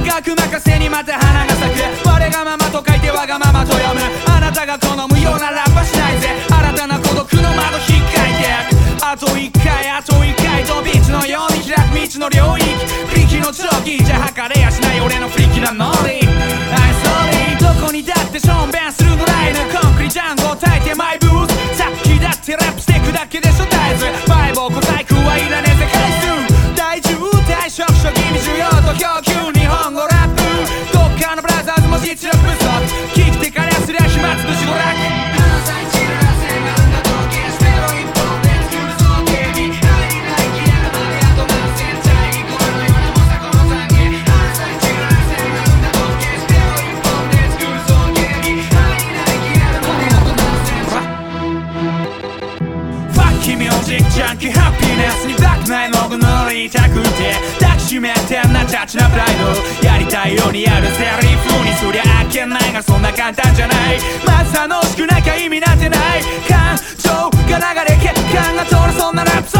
感覚任せにまた花が咲く。我がままと書いてわがままと読む。あなたが好むようなラッパしないぜ。新たな孤独の窓引っかいてあと一回あと一回とビーチのように開く。道の領域。フリキの定規じゃ測れやしない俺のフリキなノリ I'm sorry どこにだってしょんべんするのライヌコンクリジャンゴを焚いてマイブースさっきだってラップしてくだけでしょ大豆バイボーファッキーミュージャンキーハッピーネスに抱くないもぐ乗りたくて抱きしめてんなチャチなプライド。やりたいようにやるセリフにそりゃあけないがそんな簡単じゃない。まず楽しくなきゃ意味なんてない。感情が流れ血管が通るそんなラップソ